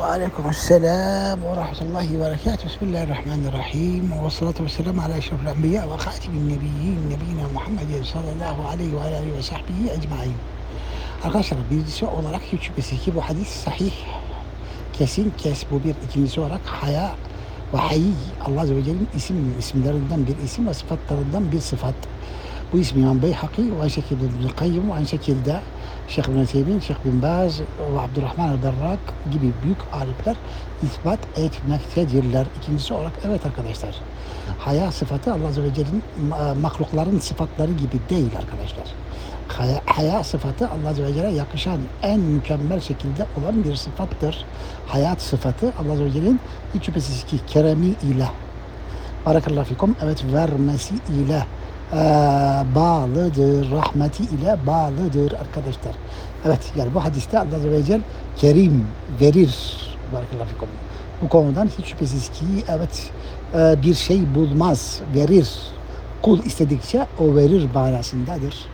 Ve aleykümselam ve rahmetullahi ve berekatuhu. Bismillahirrahmanirrahim. Ve salatu ve selamu ala eşrafil enbiya ve hatimin nebiyyin nebiyina Muhammedin sallallahu aleyhi ve aleyhi ve sahbihi ecmain. Arkadaşlar birincisi olarak hiç şüphesiz ki bu hadis sahih. Kesin kes bu bir. İkincisi olarak haya ve hayi Allah Azze ve Celle'nin isim, isimlerinden bir isim ve sıfatlarından bir sıfat. Beyhaki ve aynı şekilde İbn Kayyum ve aynı şekilde Şeyh bin Teymin, Şeyh bin Baz ve Abdurrahman el-Berrak gibi büyük alimler ispat etmektedirler. İkincisi olarak evet arkadaşlar. Haya sıfatı Allah Azze ve Celle'nin ma- mahlukların sıfatları gibi değil arkadaşlar. Haya, haya sıfatı Allah Azze ve Celle'ye yakışan en mükemmel şekilde olan bir sıfattır. Hayat sıfatı Allah Azze ve Celle'nin hiç şüphesiz ki keremi ile Barakallahu fikum. Evet vermesi ile bağlıdır. Rahmeti ile bağlıdır arkadaşlar. Evet yani bu hadiste Allah Azze ve Celle kerim verir. Bu konudan hiç şüphesiz ki evet e, bir şey bulmaz. Verir. Kul istedikçe o verir manasındadır.